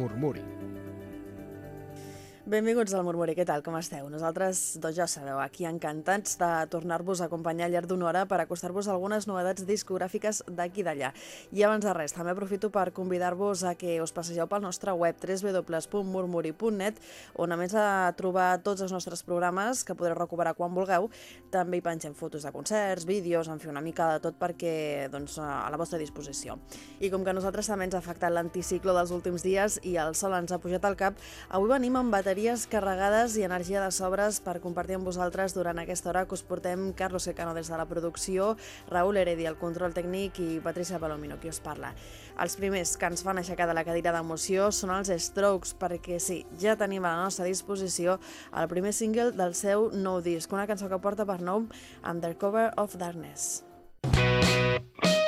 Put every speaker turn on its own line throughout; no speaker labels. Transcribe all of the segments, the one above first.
Murmuri.
Benvinguts al Murmuri, què tal, com esteu? Nosaltres, doncs ja sabeu, aquí encantats de tornar-vos a acompanyar al llarg d'una hora per acostar-vos algunes novetats discogràfiques d'aquí d'allà. I abans de res, també aprofito per convidar-vos a que us passegeu pel nostre web www.murmuri.net on a més de trobar tots els nostres programes que podreu recuperar quan vulgueu, també hi pengem fotos de concerts, vídeos, en fi, una mica de tot perquè doncs, a la vostra disposició. I com que nosaltres també ens ha afectat l'anticiclo dels últims dies i el sol ens ha pujat al cap, avui venim amb bateria bateries carregades i energia de sobres per compartir amb vosaltres durant aquesta hora que us portem Carlos Secano des de la producció, Raül Heredi al control tècnic i Patricia Palomino, qui us parla. Els primers que ens fan aixecar de la cadira d'emoció són els Strokes, perquè sí, ja tenim a la nostra disposició el primer single del seu nou disc, una cançó que porta per nom Undercover of Darkness.
So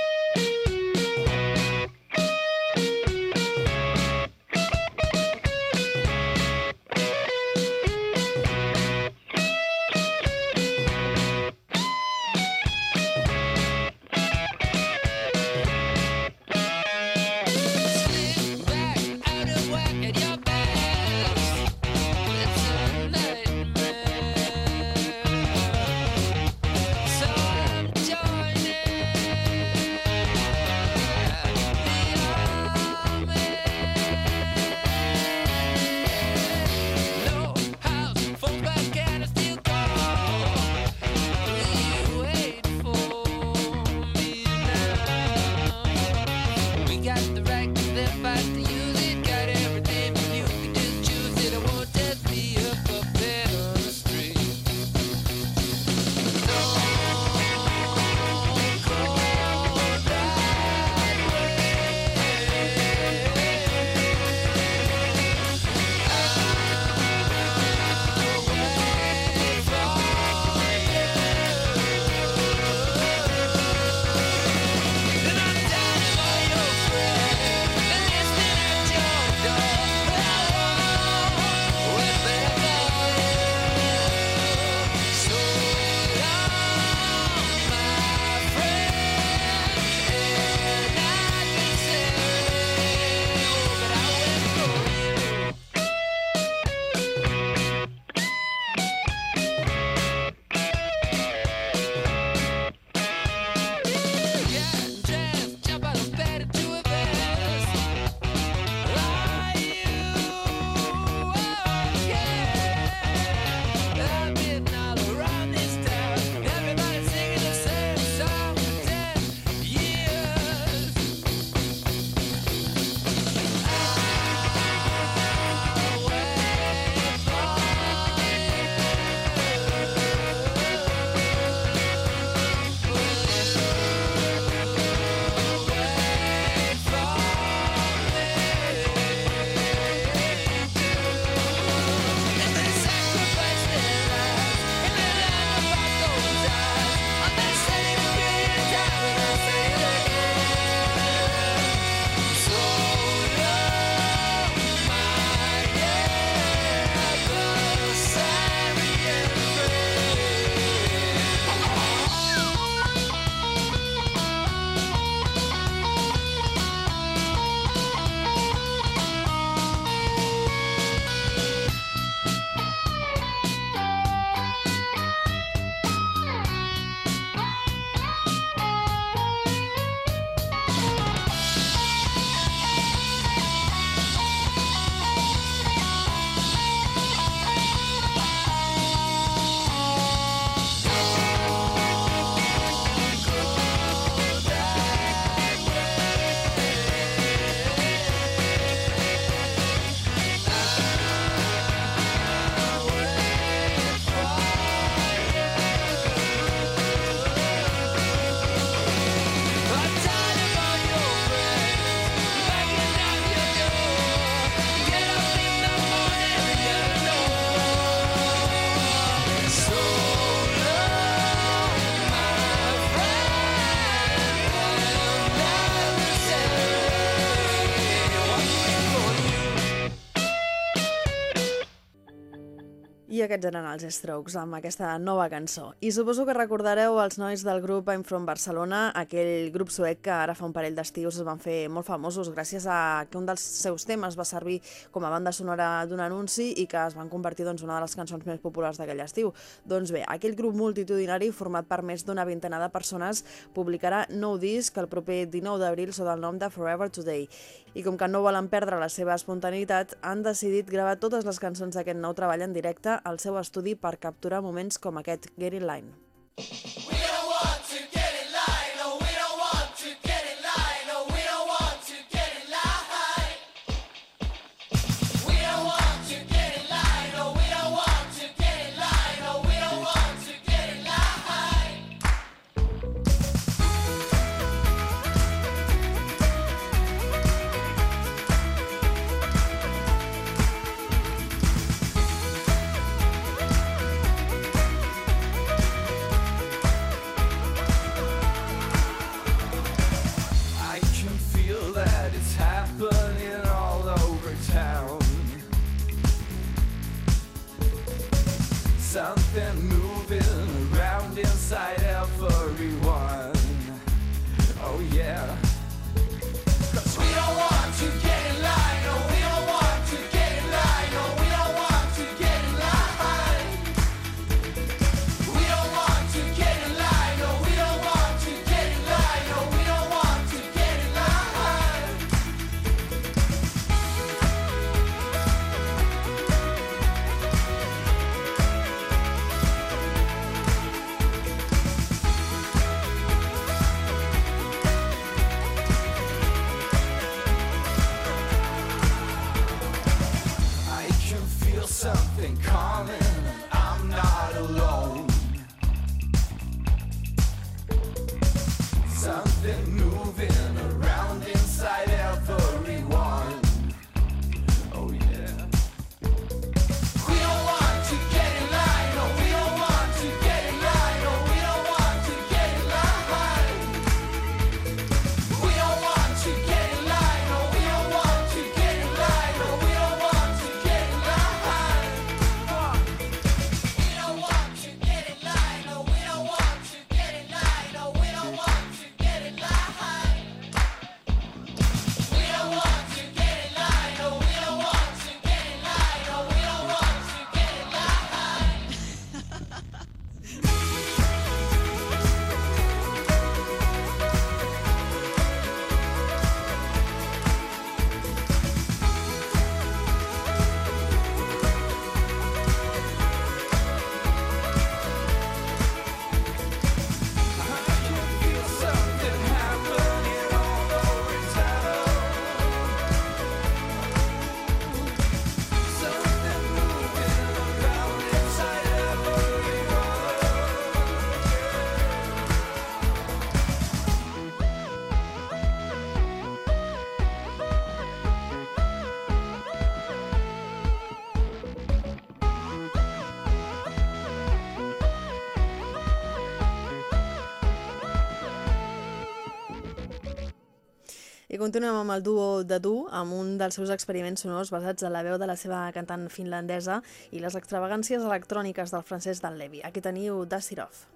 aquests eren els Strokes amb aquesta nova cançó. I suposo que recordareu els nois del grup I'm From Barcelona, aquell grup suec que ara fa un parell d'estius es van fer molt famosos gràcies a que un dels seus temes va servir com a banda sonora d'un anunci i que es van convertir doncs, una de les cançons més populars d'aquell estiu. Doncs bé, aquell grup multitudinari format per més d'una vintena de persones publicarà nou disc el proper 19 d'abril sota el nom de Forever Today. I com que no volen perdre la seva espontaneïtat, han decidit gravar totes les cançons d'aquest nou treball en directe al seu estudi per capturar moments com aquest Get in Line. We feel something calling. I'm not alone. Something. Continuem amb el duo de Du, amb un dels seus experiments sonors basats en la veu de la seva cantant finlandesa i les extravagàncies electròniques del francès del Levi. Aquí teniu Dust It Off.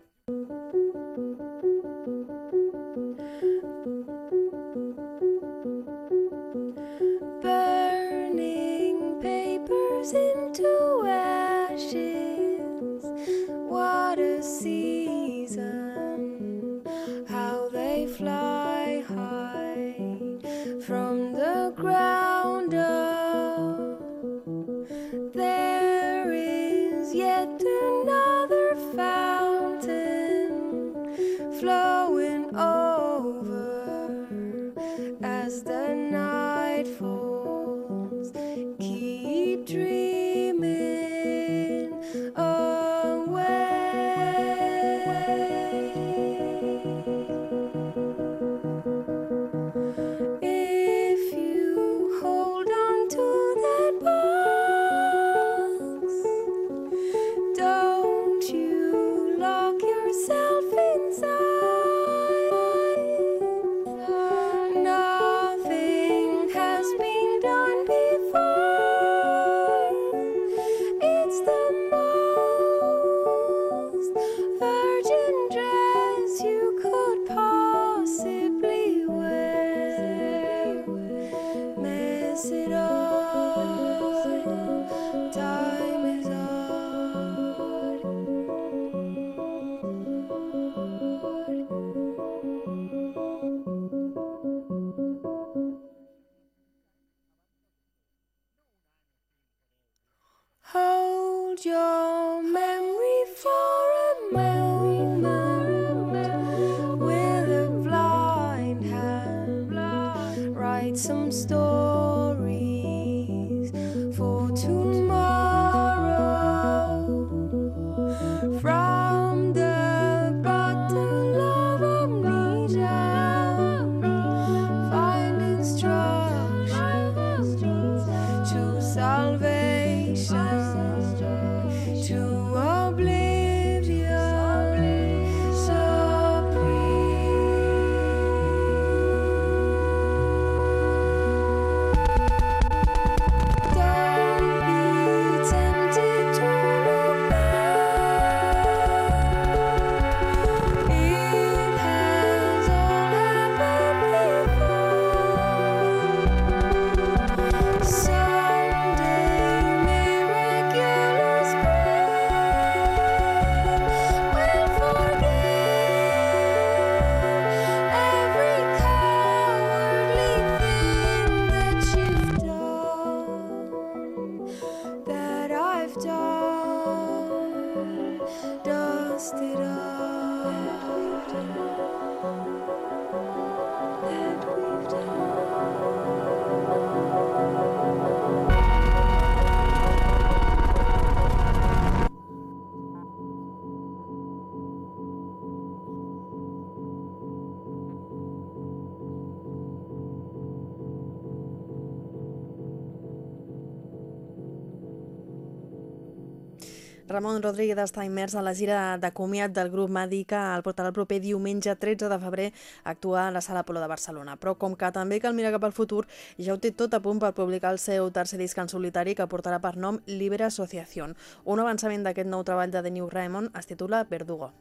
Ramon Rodríguez està immers a la gira de comiat del grup Madica el portarà el proper diumenge 13 de febrer a actuar a la Sala Polo de Barcelona. Però com que també cal mirar cap al futur, ja ho té tot a punt per publicar el seu tercer disc en solitari que portarà per nom Libre Associación. Un avançament d'aquest nou treball de The New Raymond es titula Verdugo.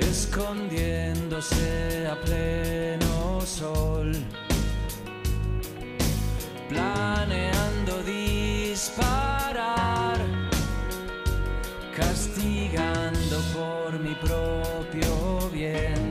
escondiéndose a pleno sol, planeando disparar, castigando por mi propio bien.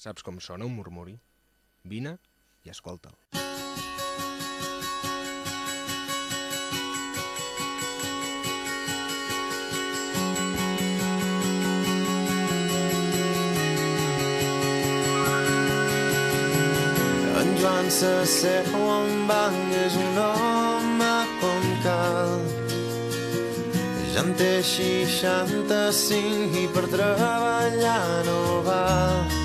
Saps com sona un murmuri? Vine i escolta'l.
En Joan s'asseu en banc, és un home com cal. Ja en té 65 i per treballar no val.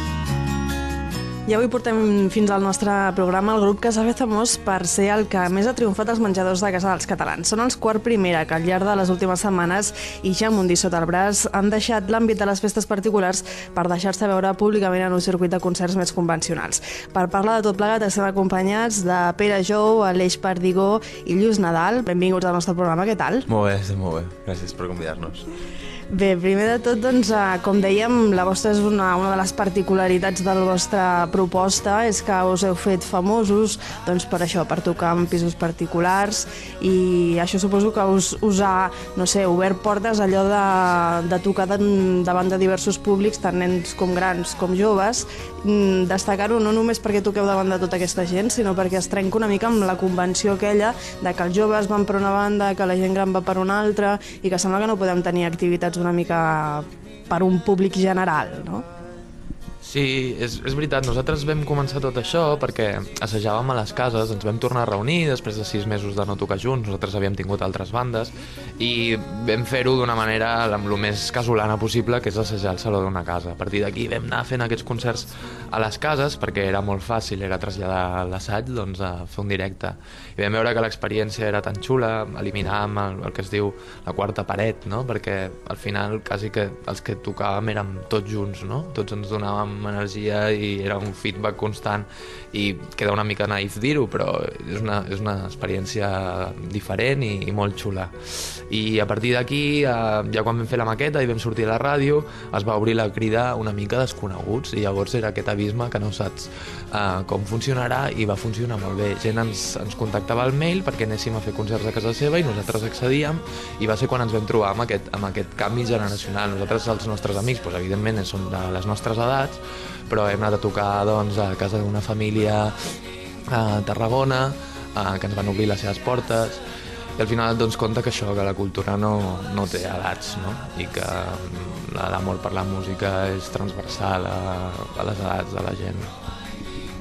I avui portem fins al nostre programa el grup que s'ha fet famós per ser el que més ha triomfat als menjadors de casa dels catalans. Són els quart primera que al llarg de les últimes setmanes i ja amb un disc sota el braç han deixat l'àmbit de les festes particulars per deixar-se veure públicament en un circuit de concerts més convencionals. Per parlar de tot plegat estem acompanyats de Pere Jou, Aleix Perdigó i Lluís Nadal. Benvinguts al nostre programa, què tal?
Molt bé, molt bé. Gràcies per convidar-nos.
Bé, primer de tot, doncs, eh, com dèiem, la vostra és una, una de les particularitats de la vostra proposta, és que us heu fet famosos doncs, per això, per tocar en pisos particulars i això suposo que us, us ha, no sé, obert portes allò de, de tocar de, davant de diversos públics, tant nens com grans com joves, mm, destacar-ho no només perquè toqueu davant de tota aquesta gent, sinó perquè es trenca una mica amb la convenció aquella de que els joves van per una banda, que la gent gran va per una altra i que sembla que no podem tenir activitats una mica per un públic general, no?
Sí, és, és veritat, nosaltres vam començar tot això perquè assajàvem a les cases, ens vam tornar a reunir després de sis mesos de no tocar junts, nosaltres havíem tingut altres bandes i vam fer-ho d'una manera amb el més casolana possible, que és assajar al saló d'una casa. A partir d'aquí vam anar fent aquests concerts a les cases perquè era molt fàcil, era traslladar l'assaig doncs, a fer un directe. I vam veure que l'experiència era tan xula, eliminàvem el, el que es diu la quarta paret, no? perquè al final quasi que els que tocàvem érem tots junts, no? tots ens donàvem energia i era un feedback constant i queda una mica naïf dir-ho, però és una, és una experiència diferent i, i molt xula. I a partir d'aquí, eh, ja quan vam fer la maqueta i vam sortir a la ràdio, es va obrir la crida una mica desconeguts i llavors era aquest abisme que no saps eh, com funcionarà i va funcionar molt bé. Gent ens, ens contactava al mail perquè anéssim a fer concerts a casa seva i nosaltres accedíem i va ser quan ens vam trobar amb aquest, amb aquest canvi generacional. Nosaltres, els nostres amics, doncs, evidentment, són de les nostres edats, però hem anat a tocar doncs, a casa d'una família a Tarragona, a, que ens van obrir les seves portes, i al final et dones compte que això, que la cultura no, no té edats, no? i que l'amor per la música és transversal a, a les edats de la gent.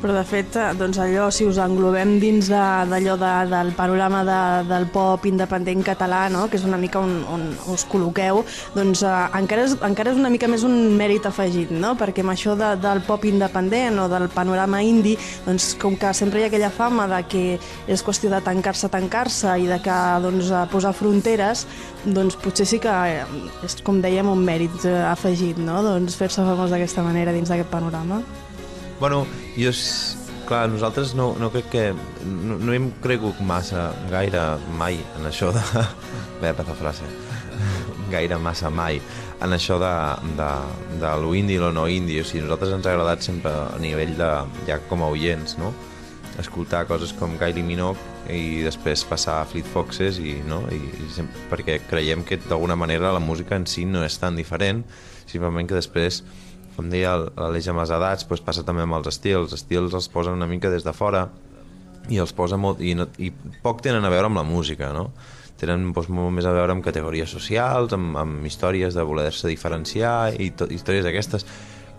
Però de fet, eh, doncs allò, si us englobem dins d'allò de, de, del panorama de, del pop independent català, no? que és una mica on, on us col·loqueu, doncs eh, encara, és, encara és una mica més un mèrit afegit, no? perquè amb això de, del pop independent o del panorama indi, doncs com que sempre hi ha aquella fama de que és qüestió de tancar-se, tancar-se i de que doncs, posar fronteres, doncs potser sí que eh, és, com dèiem, un mèrit eh, afegit, no? doncs fer-se famós d'aquesta manera dins d'aquest panorama.
Bueno, jo, clar, nosaltres no, no crec que... No, no hem cregut massa, gaire, mai, en això de... Bé, la frase. Gaire massa mai en això de, de, de lo indie i lo no indie. O sigui, nosaltres ens ha agradat sempre a nivell de, ja com a oients, no? escoltar coses com Kylie Minogue i després passar a Fleet Foxes i, no? I, i sempre, perquè creiem que d'alguna manera la música en si no és tan diferent, simplement que després com deia l'Aleix amb les edats, doncs passa també amb els estils. Els estils els posen una mica des de fora i els posa molt... I, no, i poc tenen a veure amb la música, no? Tenen doncs, molt més a veure amb categories socials, amb, amb històries de voler-se diferenciar i to, històries d'aquestes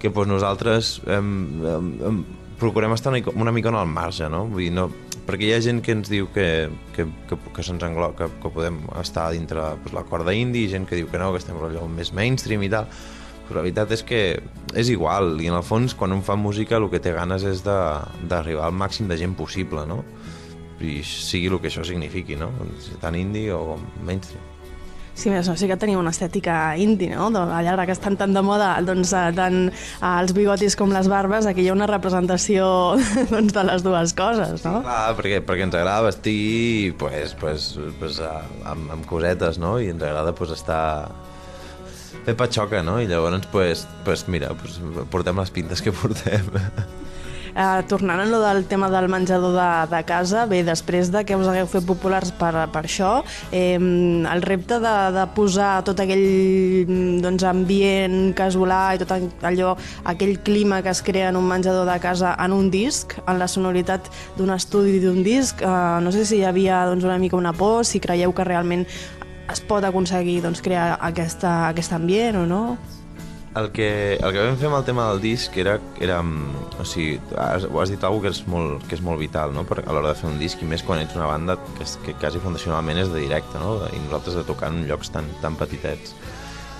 que doncs, nosaltres em, em, em, procurem estar una, una mica al marge, no? Vull dir, no? Perquè hi ha gent que ens diu que, que, que, que se'ns englo... que, que podem estar dintre doncs, la corda indie, gent que diu que no, que estem allò més mainstream i tal però la veritat és que és igual i en el fons quan un fa música el que té ganes és d'arribar al màxim de gent possible no? i sigui el que això signifiqui no? tant indie o mainstream
Sí, més no, sí que tenia una estètica indie, no? Allà que estan tan de moda doncs, eh, tant eh, els bigotis com les barbes, aquí hi ha una representació doncs, de les dues coses, no?
Sí, clar, perquè, perquè ens agrada vestir pues, pues, pues, amb, amb cosetes, no? I ens agrada pues, estar, Pepa xoca, no? I llavors, pues, pues mira, pues, portem les pintes que portem.
Eh, tornant a lo del tema del menjador de, de casa, bé, després de que us hagueu fet populars per, per això, eh, el repte de, de posar tot aquell doncs, ambient casolà i tot allò, aquell clima que es crea en un menjador de casa en un disc, en la sonoritat d'un estudi d'un disc, eh, no sé si hi havia doncs, una mica una por, si creieu que realment es pot aconseguir doncs, crear aquesta, aquest ambient o no?
El que, el que vam fer amb el tema del disc era, era mm, o sigui, has, ho has dit alguna que és molt, que és molt vital no? per, a l'hora de fer un disc i més quan ets una banda que, que quasi fundacionalment és de directe no? i nosaltres de tocar en llocs tan, tan petitets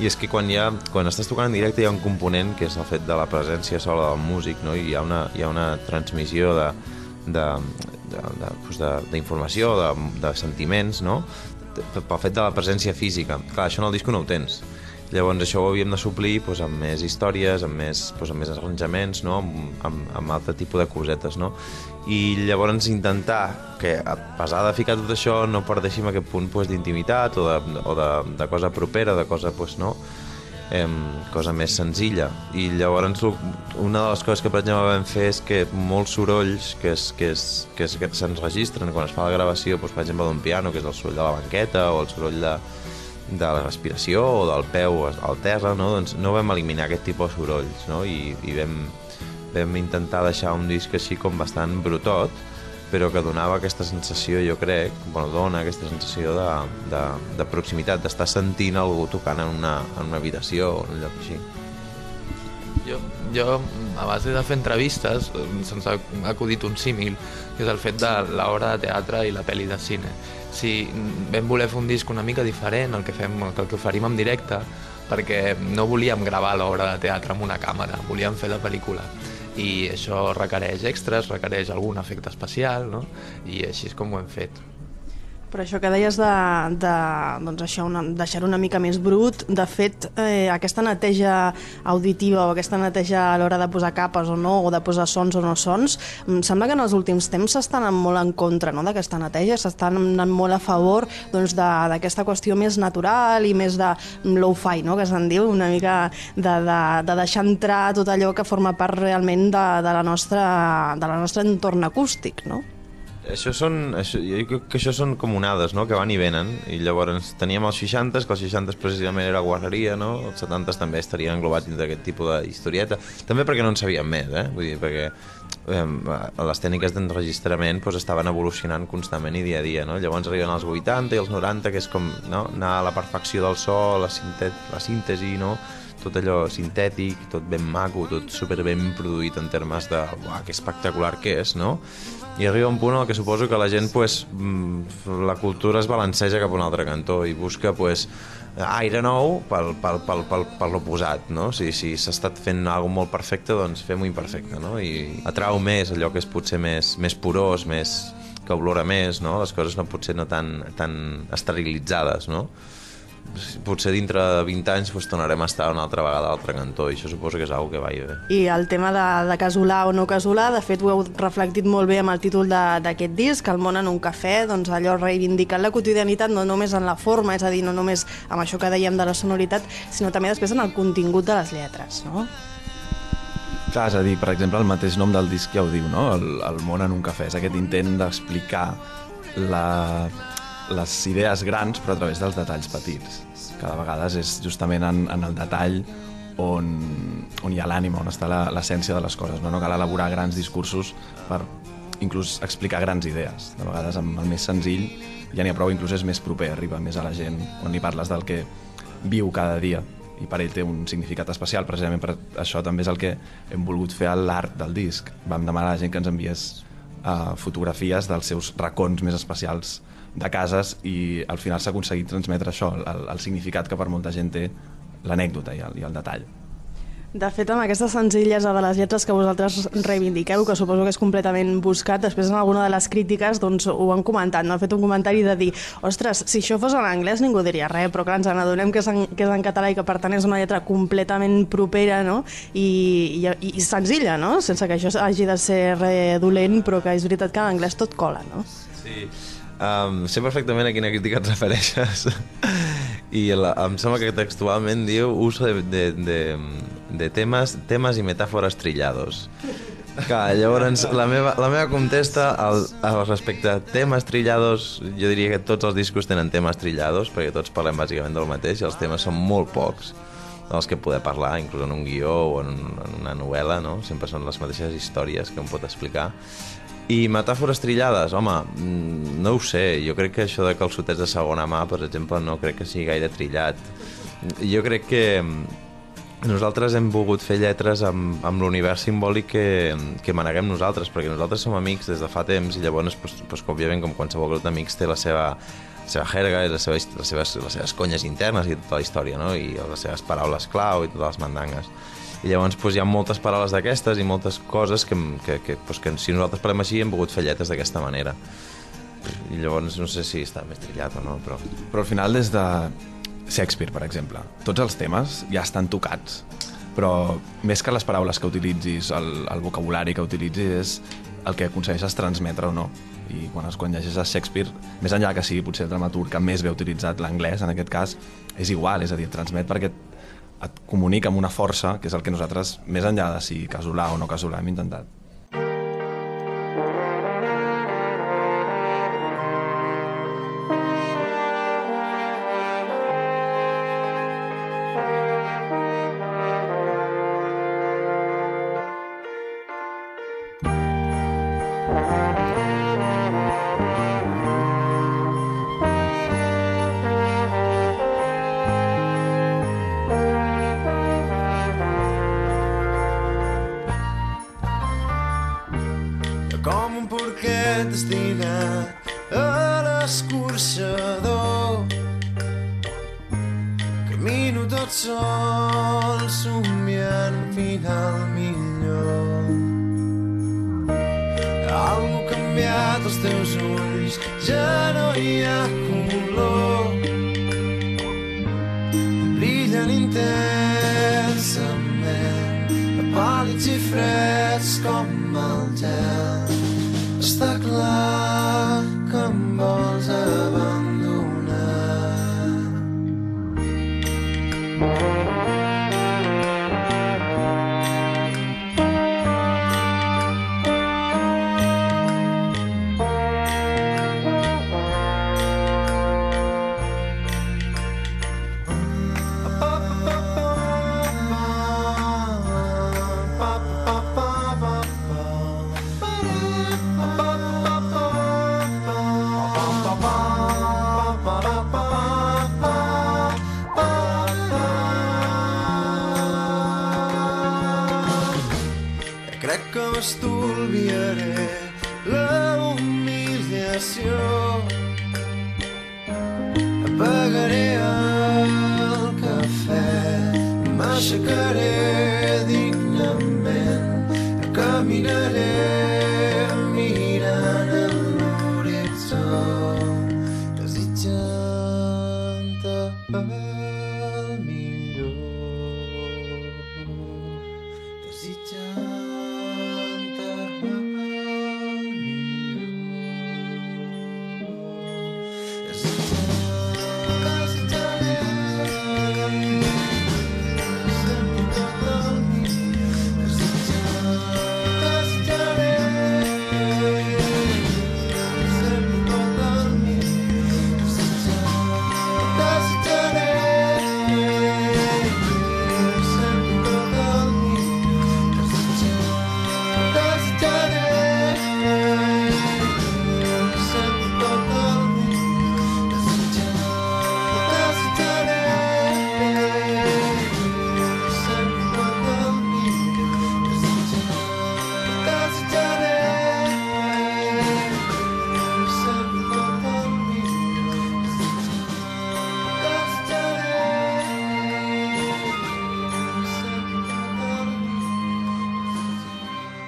i és que quan, hi ha, quan estàs tocant en directe hi ha un component que és el fet de la presència sola del músic no? i hi ha una, hi ha una transmissió de, de, d'informació, de, de, de, de sentiments, no? Pel fet de la presència física. Clar, això en el disc no ho tens. Llavors això ho havíem de suplir doncs, amb més històries, amb més, doncs, amb més arranjaments, no? amb, amb, amb altre tipus de cosetes. No? I llavors intentar que, a pesar de ficar tot això, no perdéssim aquest punt doncs, d'intimitat o, de, o de, de cosa propera, de cosa, doncs, no? Eh, cosa més senzilla. I llavors una de les coses que per exemple vam fer és que molts sorolls que, es, que, es, que, es, que se'ns registren quan es fa la gravació, doncs, per exemple d'un piano, que és el soroll de la banqueta o el soroll de, de la respiració o del peu al terra, no? doncs no vam eliminar aquest tipus de sorolls no? I, i vam, vam intentar deixar un disc així com bastant brutot però que donava aquesta sensació, jo crec, bueno, dona aquesta sensació de, de, de proximitat, d'estar sentint algú tocant en una, en una habitació o en un lloc així.
Jo, jo, a base de fer entrevistes, se'ns ha acudit un símil, que és el fet de l'obra de teatre i la pel·li de cine si vam voler fer un disc una mica diferent, el que, fem, el que oferim en directe, perquè no volíem gravar l'obra de teatre amb una càmera, volíem fer la pel·lícula i això requereix extras, requereix algun efecte especial, no? i així és com ho hem fet.
Per això que deies de, de doncs això, una, deixar una mica més brut, de fet, eh, aquesta neteja auditiva o aquesta neteja a l'hora de posar capes o no, o de posar sons o no sons, em sembla que en els últims temps s'estan molt en contra no, d'aquesta neteja, s'estan anant molt a favor doncs, d'aquesta doncs, qüestió més natural i més de low-fi, no, que se'n diu, una mica de, de, de deixar entrar tot allò que forma part realment de, de, la nostra, de la nostra entorn acústic, no?
Això són, això, jo crec que això són com onades, no?, que van i venen, i llavors teníem els 60 que els 60 precisament era guarreria, no?, els 70 també estarien englobats dins d'aquest tipus d'historieta, també perquè no en sabíem més, eh?, vull dir, perquè eh, les tècniques d'enregistrament pues, estaven evolucionant constantment i dia a dia, no?, llavors arriben els 80 i els 90, que és com, no?, anar a la perfecció del so, la, la síntesi, no?, tot allò sintètic, tot ben maco, tot super ben produït en termes de uah, que espectacular que és, no? I arriba un punt en què suposo que la gent, pues, mm, la cultura es balanceja cap a un altre cantó i busca pues, aire nou pel, pel, pel, pel, per l'oposat, no? Si s'ha si estat fent alguna molt perfecte, doncs fem-ho imperfecte, no? I atrau més allò que és potser més, més purós, més, que olora més, no? Les coses no potser no tan, tan esterilitzades, no? Potser dintre de 20 anys pues, tornarem a estar una altra vegada a l'altre cantó i això suposo que és una que va i bé.
I el tema de, de casolà o no casolà, de fet ho heu reflectit molt bé amb el títol d'aquest disc, El món en un cafè, doncs allò reivindicant la quotidianitat no només en la forma, és a dir, no només amb això que dèiem de la sonoritat, sinó també després en el contingut de les lletres, no?
Clar, és a dir, per exemple, el mateix nom del disc ja ho diu, no? El, el món en un cafè, és aquest intent d'explicar la les idees grans però a través dels detalls petits de vegades és justament en, en el detall on, on hi ha l'ànima, on està l'essència de les coses. No? no cal elaborar grans discursos per inclús explicar grans idees. De vegades amb el més senzill ja n'hi ha prou, inclús és més proper, arriba més a la gent quan li parles del que viu cada dia i per ell té un significat especial, precisament per això també és el que hem volgut fer a l'art del disc. Vam demanar a la gent que ens enviés uh, fotografies dels seus racons més especials de cases i al final s'ha aconseguit transmetre això, el, el significat que per molta gent té l'anècdota i, el, i el detall.
De fet, amb aquesta senzillesa de les lletres que vosaltres reivindiqueu, que suposo que és completament buscat, després en alguna de les crítiques doncs, ho han comentat, no? han fet un comentari de dir ostres, si això fos en anglès ningú diria res, però clar, ens n'adonem que, és en, que és en català i que per tant és una lletra completament propera no? I, i, i senzilla, no? sense que això hagi de ser res dolent, però que és veritat que en anglès tot cola, no?
Sí, Um, sé perfectament a quina crítica et refereixes i la, em sembla que textualment diu uso de, de, de, de temes, temes i metàfores trillados Clar, llavors, la meva, la meva contesta al, al respecte a temes trillados, jo diria que tots els discos tenen temes trillados, perquè tots parlem bàsicament del mateix, i els temes són molt pocs dels que poder parlar, inclús en un guió o en, en una novel·la, no? Sempre són les mateixes històries que em pot explicar. I metàfores trillades, home, mm, no ho sé, jo crec que això de calçotets de segona mà, per exemple, no crec que sigui gaire trillat. Jo crec que mm, nosaltres hem volgut fer lletres amb, amb l'univers simbòlic que, que maneguem nosaltres, perquè nosaltres som amics des de fa temps i llavors, pues, pues, òbviament, com qualsevol grup d'amics, té la seva, la seva jerga i les seves, les, seves, les seves conyes internes i tota la història, no? i les seves paraules clau i totes les mandangues. I llavors pues, hi ha moltes paraules d'aquestes i moltes coses que, que, que, pues, que si nosaltres parlem així hem volgut fer lletres d'aquesta manera. I llavors no sé si està més trillat o no, però...
Però al final, des de Shakespeare, per exemple, tots els temes ja estan tocats, però més que les paraules que utilitzis, el, el vocabulari que utilitzis, és el que aconsegueixes transmetre o no. I quan, es, quan llegeixes Shakespeare, més enllà que sigui potser el dramaturg que més bé utilitzat l'anglès, en aquest cas, és igual, és a dir, et transmet perquè et, comunica amb una força, que és el que nosaltres, més enllà de si casolà o no casolà, hem intentat.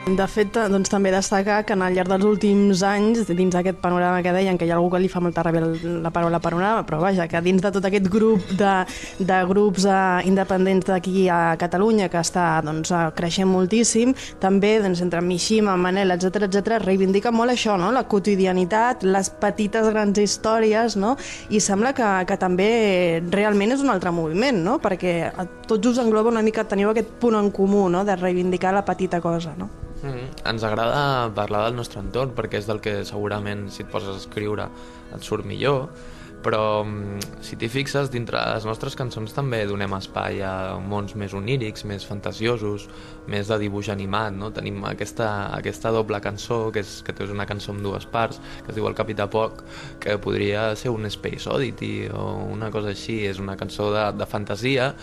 De fet, doncs, també destacar que al llarg dels últims anys, dins d'aquest panorama que deien, que hi ha algú que li fa molta ràbia el- la paraula panorama, però vaja, que dins de tot aquest grup de, de grups eh, independents d'aquí a Catalunya, que està doncs, eh, creixent moltíssim, també doncs, entre Mishima, Manel, etc etc reivindica molt això, no? la quotidianitat, les petites grans històries, no? i sembla que, que també realment és un altre moviment, no? perquè a tots us engloba una mica, teniu aquest punt en comú no? de reivindicar la petita cosa. No?
Mm, ens agrada parlar del nostre entorn perquè és del que segurament si et poses a escriure et surt millor però mm, si t'hi fixes, dintre les nostres cançons també donem espai a mons més onírics, més fantasiosos, més de dibuix animat, no? Tenim aquesta, aquesta doble cançó, que és, que és una cançó amb dues parts, que es diu El Capità Poc, que podria ser un Space Oddity o una cosa així, és una cançó de, de fantasia,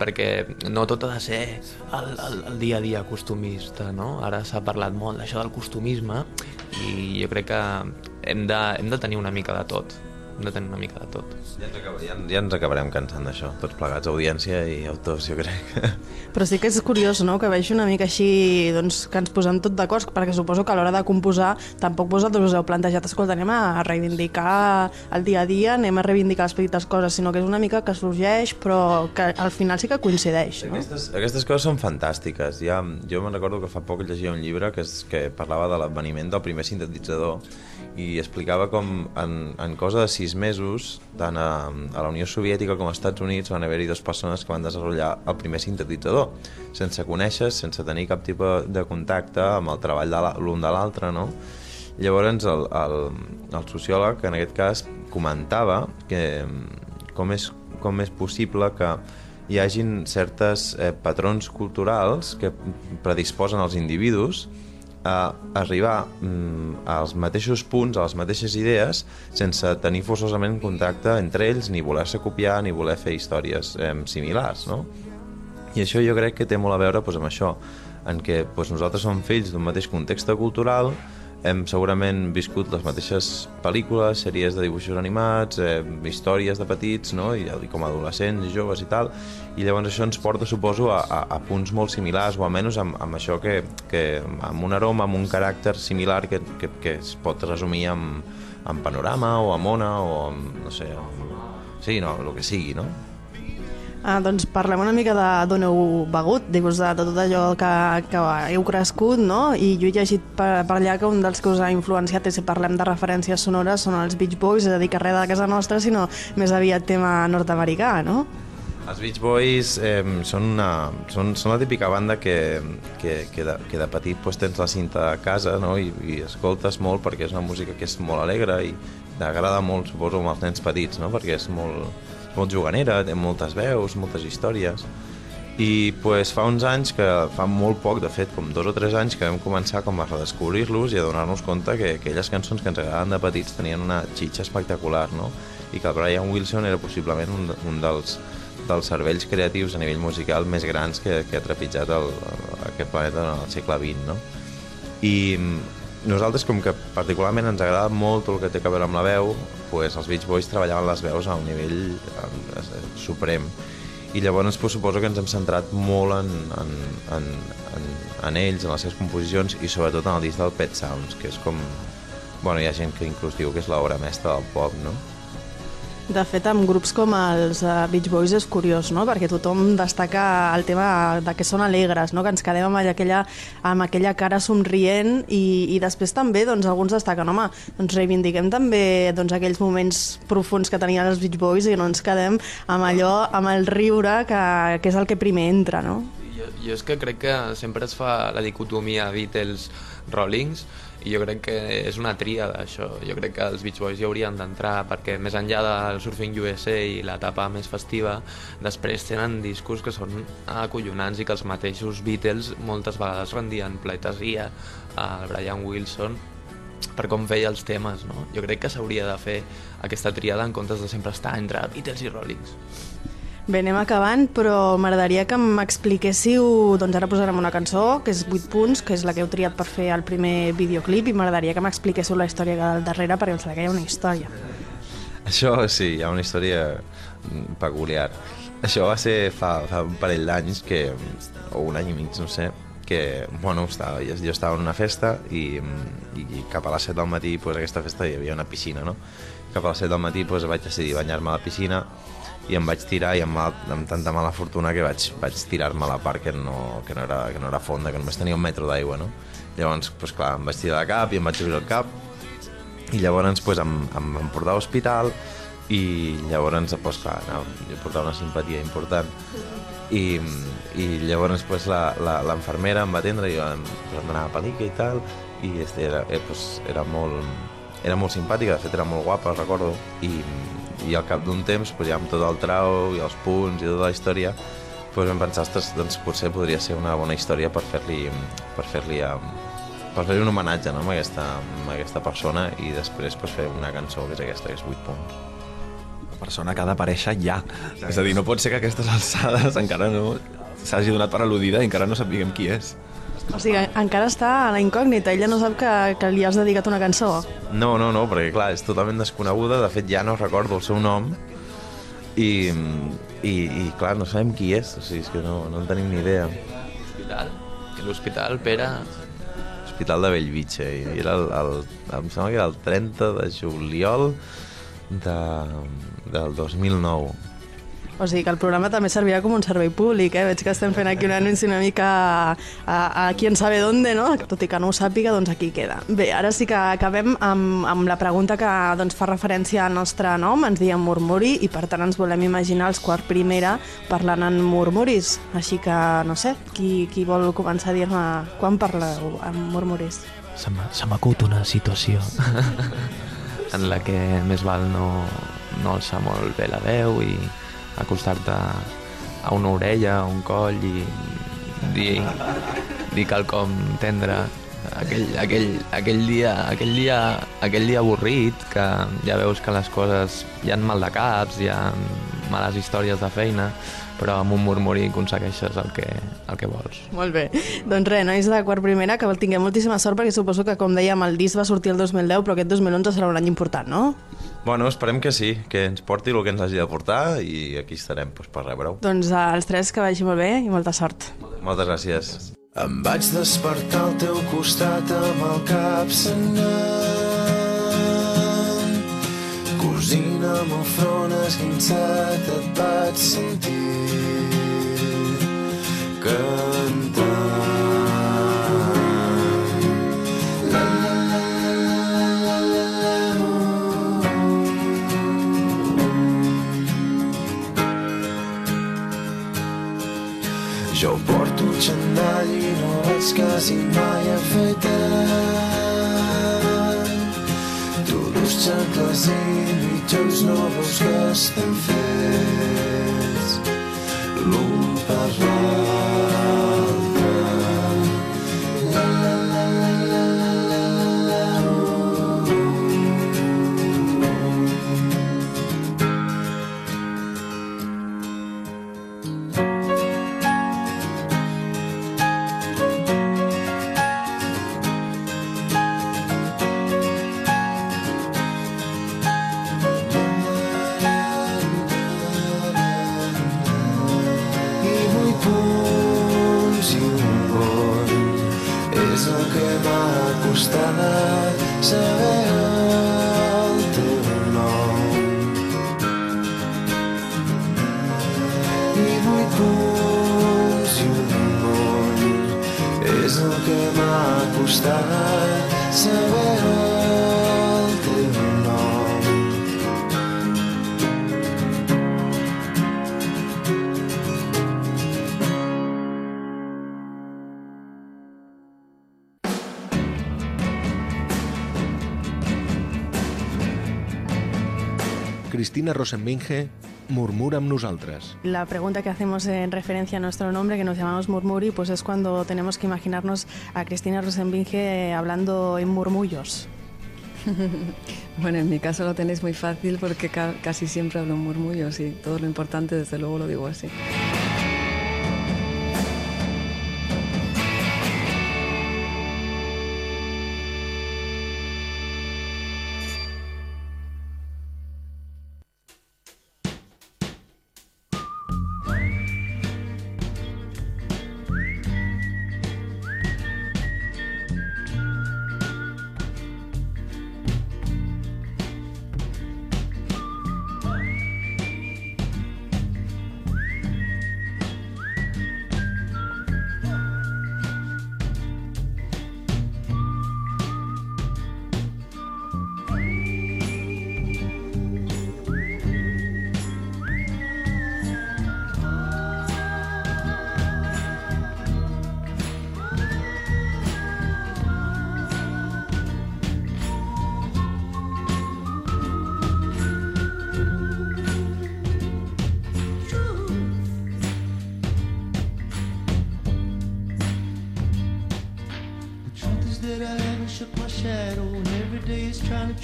perquè no tot ha de ser el, el, el dia a dia costumista, no? Ara s'ha parlat molt d'això del costumisme i jo crec que hem de, hem de tenir una mica de tot hem de tenir una mica de tot.
Ja ens, acab ja, ja ens acabarem cansant d'això, tots plegats, audiència i autors, jo crec.
Però sí que és curiós, no?, que vegi una mica així, doncs, que ens posem tot d'acord, perquè suposo que a l'hora de composar tampoc vosaltres us heu plantejat, escolta, anem a reivindicar el dia a dia, anem a reivindicar les petites coses, sinó que és una mica que sorgeix, però que al final sí que coincideix, no?
Aquestes, aquestes coses són fantàstiques. Ja, jo me'n recordo que fa poc llegia un llibre que, és, que parlava de l'adveniment del primer sintetitzador i explicava com en, en cosa de sis mesos, tant a, a la Unió Soviètica com als Estats Units van haver-hi dues persones que van desenvolupar el primer sintetitzador, sense conèixer, sense tenir cap tipus de contacte amb el treball de l'un de l'altre, no? Llavors el, el, el sociòleg en aquest cas comentava que com és, com és possible que hi hagin certes eh, patrons culturals que predisposen els individus a arribar mm, als mateixos punts, a les mateixes idees, sense tenir forçosament contacte entre ells, ni voler-se copiar, ni voler fer històries eh, similars, no? I això jo crec que té molt a veure doncs, amb això, en què doncs, nosaltres som fills d'un mateix context cultural, hem segurament viscut les mateixes pel·lícules, sèries de dibuixos animats, eh, històries de petits, no? I, i com a adolescents, joves i tal, i llavors això ens porta, suposo, a, a, a punts molt similars, o almenys amb, amb això que, que amb un aroma, amb un caràcter similar que, que, que es pot resumir amb, amb panorama o amb ona o amb, no sé, amb, sí, no, el que sigui, no?
Ah, doncs parlem una mica de d'on heu begut, de, de tot allò que, que heu crescut, no? I jo he llegit per, per allà que un dels que us ha influenciat, i si parlem de referències sonores, són els Beach Boys, és a dir, que res de casa nostra, sinó més aviat tema nord-americà, no?
Els Beach Boys eh, són, una, són, són la típica banda que, que, que, de, que de petit pues, tens la cinta a casa no? I, i escoltes molt perquè és una música que és molt alegre i t'agrada molt, suposo, amb els nens petits, no? perquè és molt, molt juganera, té moltes veus, moltes històries. I pues, fa uns anys, que fa molt poc, de fet, com dos o tres anys, que vam començar com a redescobrir-los i a donar-nos compte que aquelles cançons que ens agradaven de petits tenien una xitxa espectacular, no? I que Brian Wilson era possiblement un, un dels, dels cervells creatius a nivell musical més grans que, que ha trepitjat el, aquest planeta en el segle XX, no? I nosaltres, com que particularment ens agrada molt el que té a veure amb la veu, pues, els Beach Boys treballaven les veus a un nivell eh, suprem. I llavors pues, suposo que ens hem centrat molt en, en, en, en, en ells, en les seves composicions i sobretot en el disc del Pet Sounds, que és com... Bueno, hi ha gent que inclús diu que és l'obra mestra del pop, no?
De fet, amb grups com els uh, Beach Boys és curiós, no? perquè tothom destaca el tema de que són alegres, no? que ens quedem amb aquella, amb aquella cara somrient i, i després també doncs, alguns destaquen, home, doncs reivindiquem també doncs, aquells moments profuns que tenien els Beach Boys i no ens quedem amb allò, amb el riure que, que és el que primer entra, no?
Jo, jo és que crec que sempre es fa la dicotomia Beatles-Rollings i jo crec que és una tria d'això. Jo crec que els Beach Boys hi haurien d'entrar perquè més enllà del Surfing USA i l'etapa més festiva, després tenen discos que són acollonants i que els mateixos Beatles moltes vegades rendien pleitesia al Brian Wilson per com feia els temes, no? Jo crec que s'hauria de fer aquesta triada en comptes de sempre estar entre Beatles i Rollings.
Bé, anem acabant, però m'agradaria que m'expliquéssiu, doncs ara posarem una cançó, que és 8 punts, que és la que heu triat per fer el primer videoclip, i m'agradaria que m'expliquéssiu la història al darrere, perquè em sembla que hi ha una història.
Això sí, hi ha una història peculiar. Això va ser fa, fa un parell d'anys, que, o un any i mig, no sé, que, bueno, estava, jo estava en una festa i, i cap a les 7 del matí, pues, aquesta festa hi havia una piscina, no? Cap a les 7 del matí pues, vaig decidir banyar-me a la piscina i em vaig tirar i amb, mal, amb tanta mala fortuna que vaig, vaig tirar-me a la part que no, que, no era, que no era fonda, que només tenia un metro d'aigua, no? Llavors, pues, clar, em vaig tirar de cap i em vaig obrir el cap i llavors pues, em, em, em a l'hospital i llavors, doncs, clar, anava, jo portava una simpatia important i, i llavors la- l'enfermera em va atendre i vam, pues, vam anar a pel·lícula i tal i este, era, eh, pues, era, molt, era molt simpàtica, de fet era molt guapa, recordo i, i al cap d'un temps pues, ja amb tot el trau i els punts i tota la història pues, vam pensar, ostres, doncs potser podria ser una bona història per fer-li per fer-li um, per fer un homenatge no, amb, aquesta, amb aquesta persona i després pues, fer una cançó que és aquesta, que és 8 punts.
La persona que ha d'aparèixer ja. És a dir, no pot ser que a aquestes alçades encara no s'hagi donat per al·ludida i encara no sapiguem qui és.
O sigui, encara està a la incògnita, ella no sap que, que li has dedicat una cançó.
No, no, no, perquè clar, és totalment desconeguda, de fet ja no recordo el seu nom i, i, i clar, no sabem qui és, o sigui, és que no, no en tenim ni idea.
L'hospital. L'hospital, Pere...
Hospital de Bellvitge, i era el, el, em sembla que era el 30 de juliol de, del 2009.
O sigui que el programa també servirà com un servei públic, eh? Veig que estem fent aquí un anunci una mica a, a, a qui en sabe dónde, no? Tot i que no ho sàpiga, doncs aquí queda. Bé, ara sí que acabem amb, amb la pregunta que doncs, fa referència al nostre nom, ens diem murmuri, i per tant ens volem imaginar els quart primera parlant en murmuris. Així que, no sé, qui, qui vol començar a dir-me quan parleu en murmuris?
Se m'ha se m'ha acut una situació en la que més val no, no alçar molt bé la veu i acostar-te a una orella, a un coll i dir, dir quelcom tendre aquell, aquell, aquell, dia, aquell, dia, aquell dia avorrit que ja veus que les coses hi ha mal de caps, hi ha males històries de feina però amb un murmuri aconsegueixes el que, el que vols.
Molt bé. Doncs res, nois de quart primera, que tinguem moltíssima sort perquè suposo que, com dèiem, el disc va sortir el 2010, però aquest 2011 serà un any important, no?
Bueno, esperem que sí, que ens porti el que ens hagi de portar i aquí estarem pues, per rebre-ho.
Doncs als tres que vagi molt bé i molta sort.
Moltes gràcies.
Em vaig despertar al teu costat amb el cap sanant Cosint amb el front esguinçat et vaig sentir cantant Jo porto un xandall i no vaig quasi mai afaitat. Tu dus xancles i mitjons no veus que estem fets
Cristina Rosenbinge murmura amb nosaltres.
La pregunta que hacemos en referencia a nuestro nombre, que nos llamamos Murmuri, pues es cuando tenemos que imaginarnos a Cristina Rosenbinge hablando en murmullos.
Bueno, en mi caso lo tenéis muy fácil porque ca- casi siempre hablo en murmullos y todo lo importante desde luego lo digo así.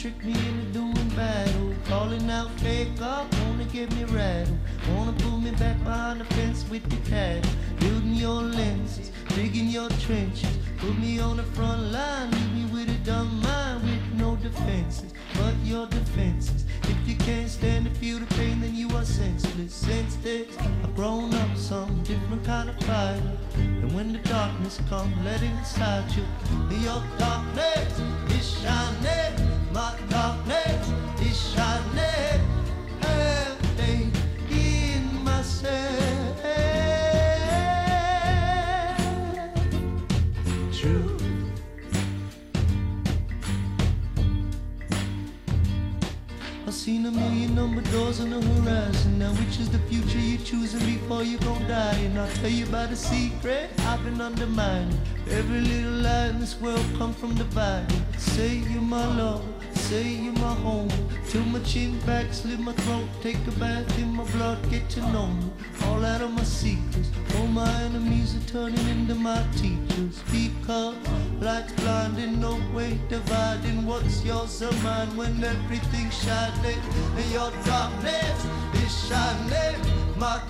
Trick me into doing battle. Calling out take up, wanna get me rattled. Wanna pull me back behind the fence with the cat. Building your lenses, digging your trenches. Put me on the front line, leave me with a dumb mind with no defenses. But your defenses. If you can't stand to feel the pain, then you are senseless. Since this, I've grown up some different kind of fighter. And when the darkness comes, let it inside you. Be Your darkness from. Say you're my love, say you're my home. Till my chin back, slit my throat, take a bath in my blood, get to know me. All out of my secrets. All my enemies are turning into my teachers. Because light's blinding, no way dividing what's yours or mine when everything's shining. And your darkness is shining. My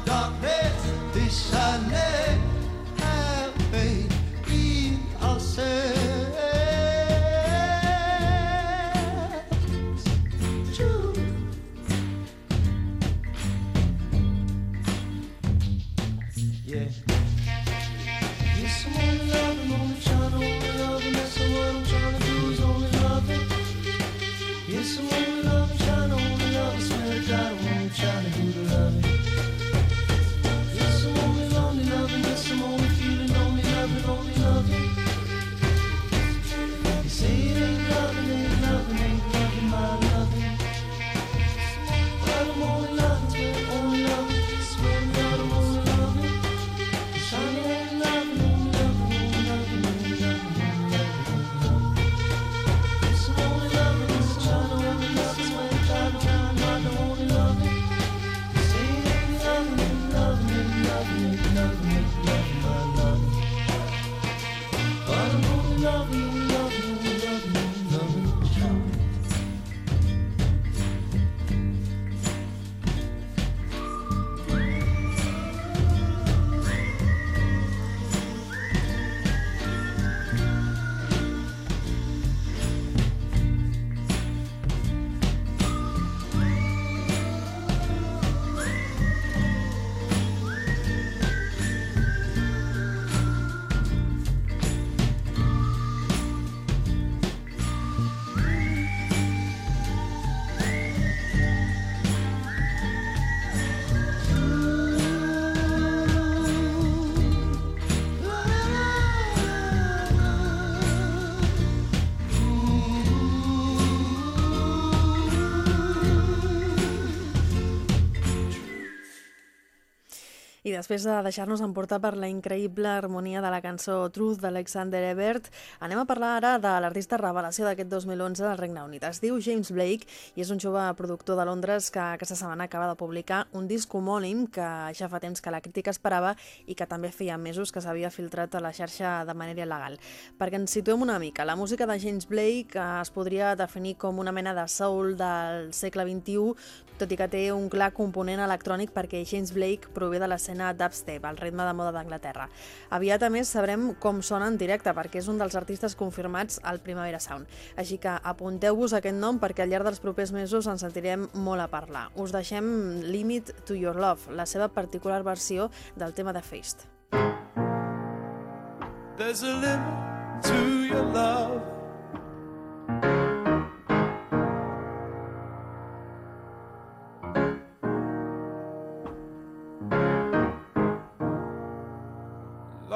I
després de deixar-nos emportar per la increïble harmonia de la cançó Truth d'Alexander Ebert, anem a parlar ara de l'artista revelació d'aquest 2011 del Regne Unit. Es diu James Blake i és un jove productor de Londres que aquesta setmana acaba de publicar un disc homònim que ja fa temps que la crítica esperava i que també feia mesos que s'havia filtrat a la xarxa de manera il·legal. Perquè ens situem una mica, la música de James Blake eh, es podria definir com una mena de soul del segle XXI, tot i que té un clar component electrònic perquè James Blake prové de l'escena dubstep, el ritme de moda d'Anglaterra. Aviat, a més, sabrem com sona en directe, perquè és un dels artistes confirmats al Primavera Sound. Així que apunteu-vos aquest nom perquè al llarg dels propers mesos ens sentirem molt a parlar. Us deixem Limit to Your Love, la seva particular versió del tema de Feist.
There's a limit to your love.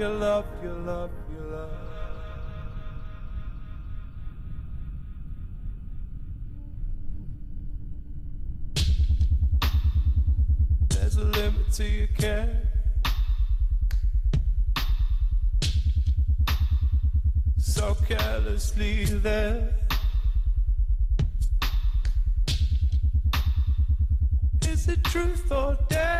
your love, your love, your love. There's a limit to your care. So carelessly there. Is it truth or dare?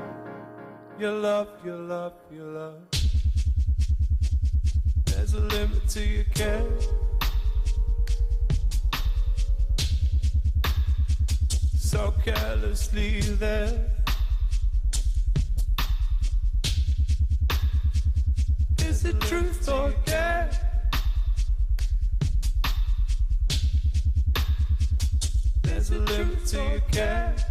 Your love, your love, your love. There's a limit to your care. So carelessly there. Is it truth or dare? There's a limit to your care.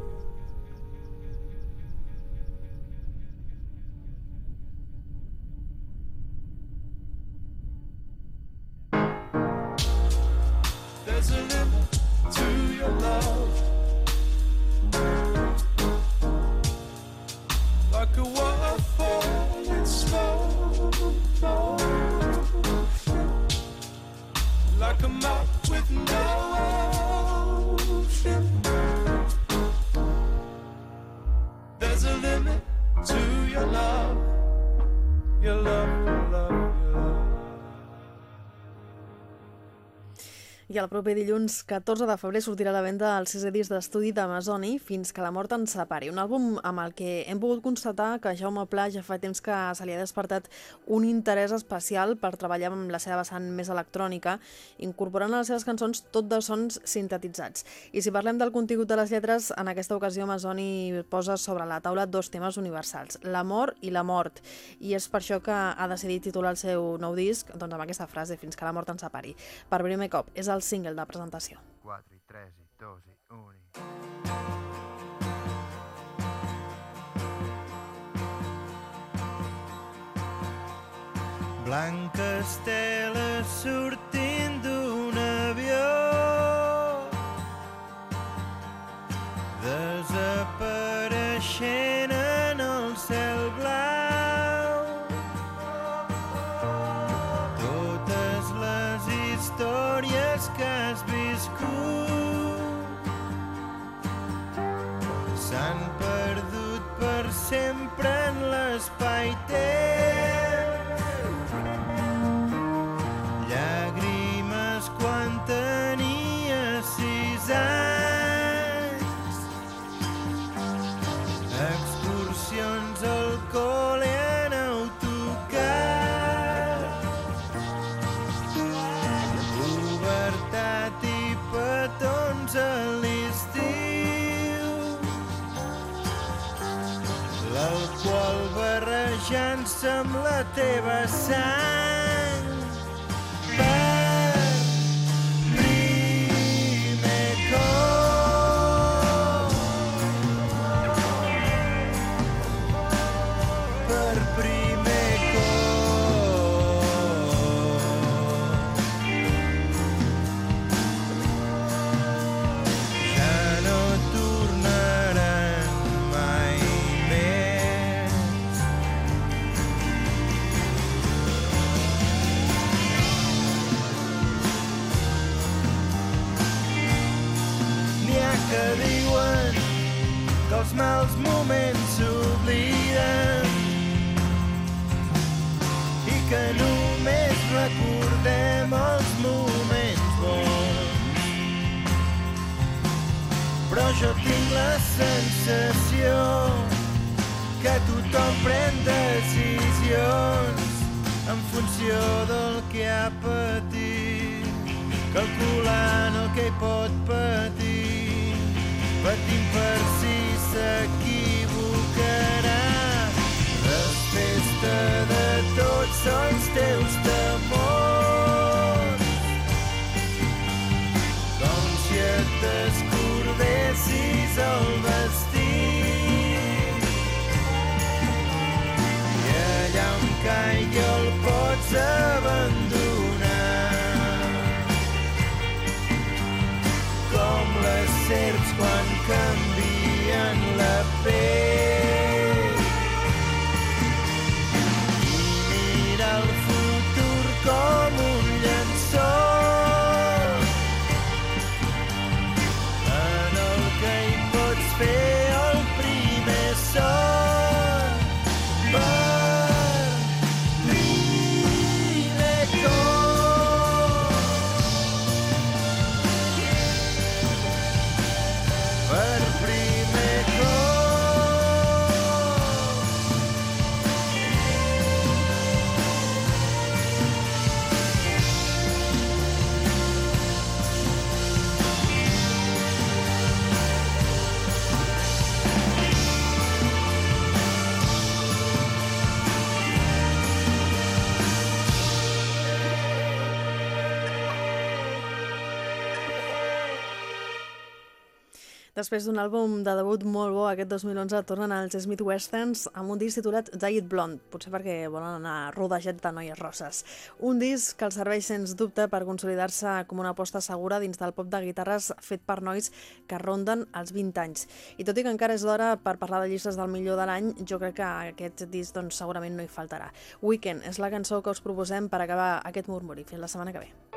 I el proper dilluns 14 de febrer sortirà a la venda el sisè disc d'estudi d'Amazoni fins que la mort ens separi. Un àlbum amb el que hem pogut constatar que Jaume Pla ja fa temps que se li ha despertat un interès especial per treballar amb la seva vessant més electrònica, incorporant a les seves cançons tot de sons sintetitzats. I si parlem del contingut de les lletres, en aquesta ocasió Amazoni posa sobre la taula dos temes universals, l'amor i la mort. I és per això que ha decidit titular el seu nou disc doncs, amb aquesta frase, fins que la mort ens separi. Per primer cop, és el single de presentació.
4 i 3 i 2 i 1 i...
Blanques teles sortint d'un avió desapareixent s'han perdut per sempre en l'espai-temps amb la teva sensació que tothom pren decisions en funció del patir, calculant el que hi pot patir, patint per
Després d'un àlbum de debut molt bo aquest 2011 tornen als Smith Westerns amb un disc titulat Diet Blonde, potser perquè volen anar rodejats de noies rosses. Un disc que els serveix sens dubte per consolidar-se com una aposta segura dins del pop de guitarres fet per nois que ronden els 20 anys. I tot i que encara és d'hora per parlar de llistes del millor de l'any, jo crec que aquest disc doncs, segurament no hi faltarà. Weekend és la cançó que us proposem per acabar aquest murmuri. Fins la setmana que ve.